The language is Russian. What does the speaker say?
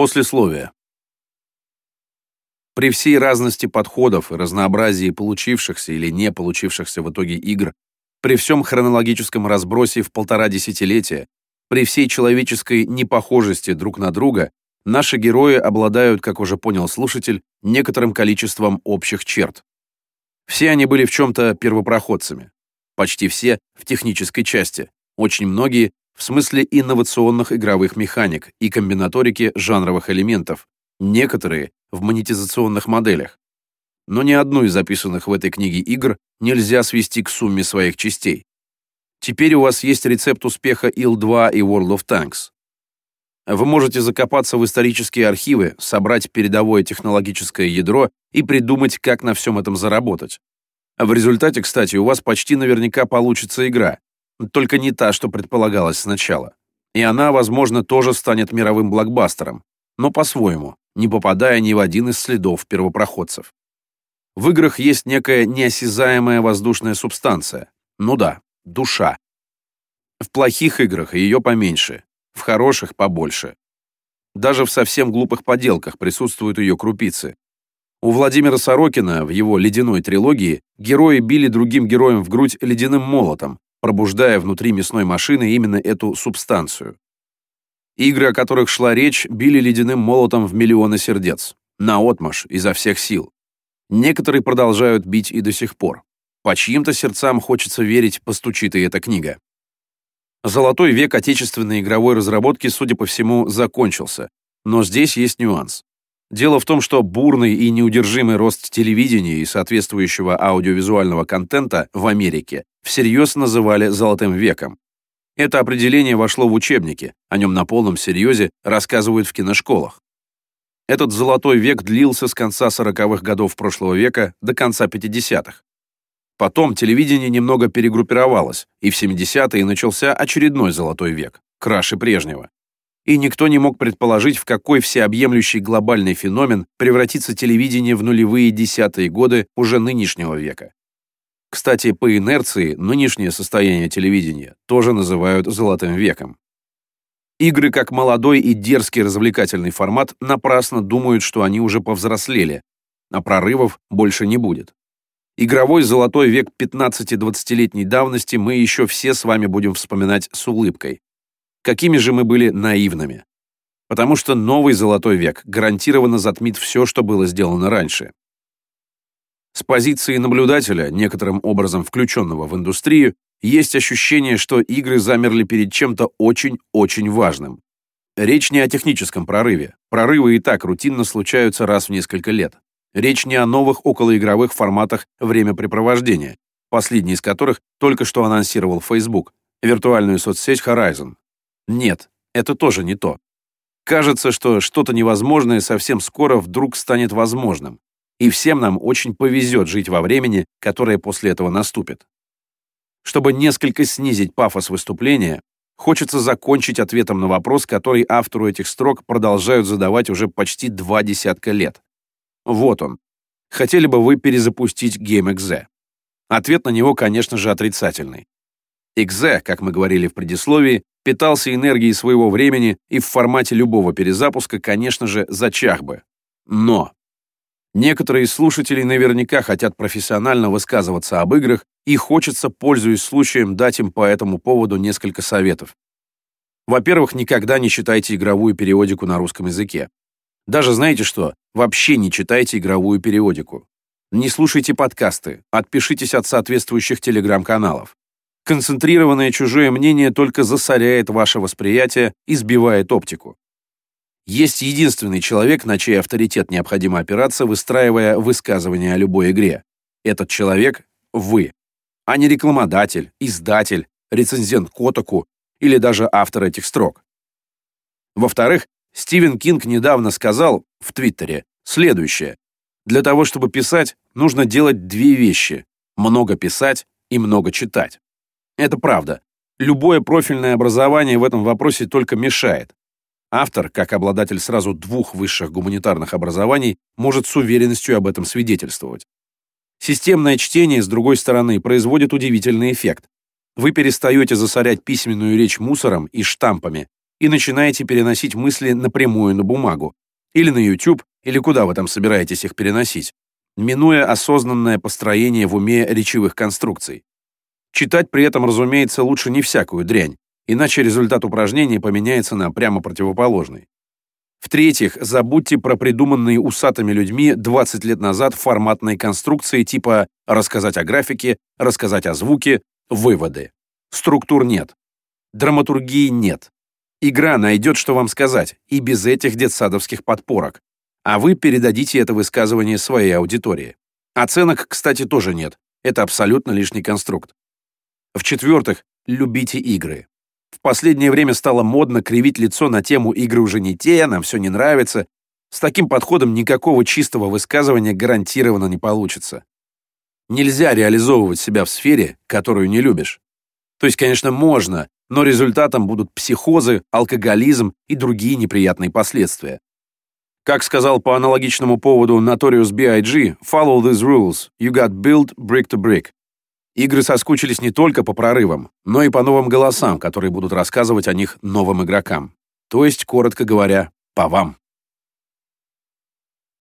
Послесловие. При всей разности подходов и разнообразии получившихся или не получившихся в итоге игр, при всем хронологическом разбросе в полтора десятилетия, при всей человеческой непохожести друг на друга, наши герои обладают, как уже понял слушатель, некоторым количеством общих черт. Все они были в чем-то первопроходцами. Почти все в технической части, очень многие в смысле инновационных игровых механик и комбинаторики жанровых элементов, некоторые в монетизационных моделях. Но ни одну из записанных в этой книге игр нельзя свести к сумме своих частей. Теперь у вас есть рецепт успеха IL-2 и World of Tanks. Вы можете закопаться в исторические архивы, собрать передовое технологическое ядро и придумать, как на всем этом заработать. В результате, кстати, у вас почти наверняка получится игра, только не та, что предполагалось сначала. И она, возможно, тоже станет мировым блокбастером, но по-своему, не попадая ни в один из следов первопроходцев. В играх есть некая неосязаемая воздушная субстанция. Ну да, душа. В плохих играх ее поменьше, в хороших побольше. Даже в совсем глупых поделках присутствуют ее крупицы. У Владимира Сорокина в его «Ледяной трилогии» герои били другим героям в грудь ледяным молотом, пробуждая внутри мясной машины именно эту субстанцию. Игры, о которых шла речь, били ледяным молотом в миллионы сердец, наотмашь, изо всех сил. Некоторые продолжают бить и до сих пор. По чьим-то сердцам хочется верить, постучит и эта книга. Золотой век отечественной игровой разработки, судя по всему, закончился. Но здесь есть нюанс. Дело в том, что бурный и неудержимый рост телевидения и соответствующего аудиовизуального контента в Америке всерьез называли «золотым веком», это определение вошло в учебники, о нем на полном серьезе рассказывают в киношколах. Этот золотой век длился с конца 40-х годов прошлого века до конца 50-х. Потом телевидение немного перегруппировалось, и в 70-е начался очередной золотой век, краше прежнего. И никто не мог предположить, в какой всеобъемлющий глобальный феномен превратится телевидение в нулевые десятые годы уже нынешнего века. Кстати, по инерции нынешнее состояние телевидения тоже называют «золотым веком». Игры как молодой и дерзкий развлекательный формат напрасно думают, что они уже повзрослели, а прорывов больше не будет. Игровой золотой век 15-20-летней давности мы еще все с вами будем вспоминать с улыбкой. Какими же мы были наивными. Потому что новый золотой век гарантированно затмит все, что было сделано раньше. С позиции наблюдателя, некоторым образом включенного в индустрию, есть ощущение, что игры замерли перед чем-то очень-очень важным. Речь не о техническом прорыве. Прорывы и так рутинно случаются раз в несколько лет. Речь не о новых околоигровых форматах времяпрепровождения, последний из которых только что анонсировал Facebook, виртуальную соцсеть Horizon. Нет, это тоже не то. Кажется, что что-то невозможное совсем скоро вдруг станет возможным и всем нам очень повезет жить во времени, которое после этого наступит. Чтобы несколько снизить пафос выступления, хочется закончить ответом на вопрос, который автору этих строк продолжают задавать уже почти два десятка лет. Вот он. Хотели бы вы перезапустить GameXZ? Ответ на него, конечно же, отрицательный. XZ, как мы говорили в предисловии, питался энергией своего времени и в формате любого перезапуска, конечно же, зачах бы. Но Некоторые слушатели наверняка хотят профессионально высказываться об играх и хочется, пользуясь случаем, дать им по этому поводу несколько советов. Во-первых, никогда не читайте игровую периодику на русском языке. Даже знаете что? Вообще не читайте игровую периодику. Не слушайте подкасты, отпишитесь от соответствующих телеграм-каналов. Концентрированное чужое мнение только засоряет ваше восприятие и сбивает оптику. Есть единственный человек, на чей авторитет необходимо опираться, выстраивая высказывание о любой игре. Этот человек — вы, а не рекламодатель, издатель, рецензент Котоку или даже автор этих строк. Во-вторых, Стивен Кинг недавно сказал в Твиттере следующее. Для того, чтобы писать, нужно делать две вещи — много писать и много читать. Это правда. Любое профильное образование в этом вопросе только мешает. Автор, как обладатель сразу двух высших гуманитарных образований, может с уверенностью об этом свидетельствовать. Системное чтение, с другой стороны, производит удивительный эффект. Вы перестаете засорять письменную речь мусором и штампами, и начинаете переносить мысли напрямую на бумагу, или на YouTube, или куда вы там собираетесь их переносить, минуя осознанное построение в уме речевых конструкций. Читать при этом, разумеется, лучше не всякую дрянь, иначе результат упражнения поменяется на прямо противоположный. В-третьих, забудьте про придуманные усатыми людьми 20 лет назад форматные конструкции типа «рассказать о графике», «рассказать о звуке», «выводы». Структур нет. Драматургии нет. Игра найдет, что вам сказать, и без этих детсадовских подпорок. А вы передадите это высказывание своей аудитории. Оценок, кстати, тоже нет. Это абсолютно лишний конструкт. В-четвертых, любите игры. В последнее время стало модно кривить лицо на тему «игры уже не те», «нам все не нравится». С таким подходом никакого чистого высказывания гарантированно не получится. Нельзя реализовывать себя в сфере, которую не любишь. То есть, конечно, можно, но результатом будут психозы, алкоголизм и другие неприятные последствия. Как сказал по аналогичному поводу Notorious B.I.G., follow these rules, you got built brick to brick. Игры соскучились не только по прорывам, но и по новым голосам, которые будут рассказывать о них новым игрокам. То есть, коротко говоря, по вам.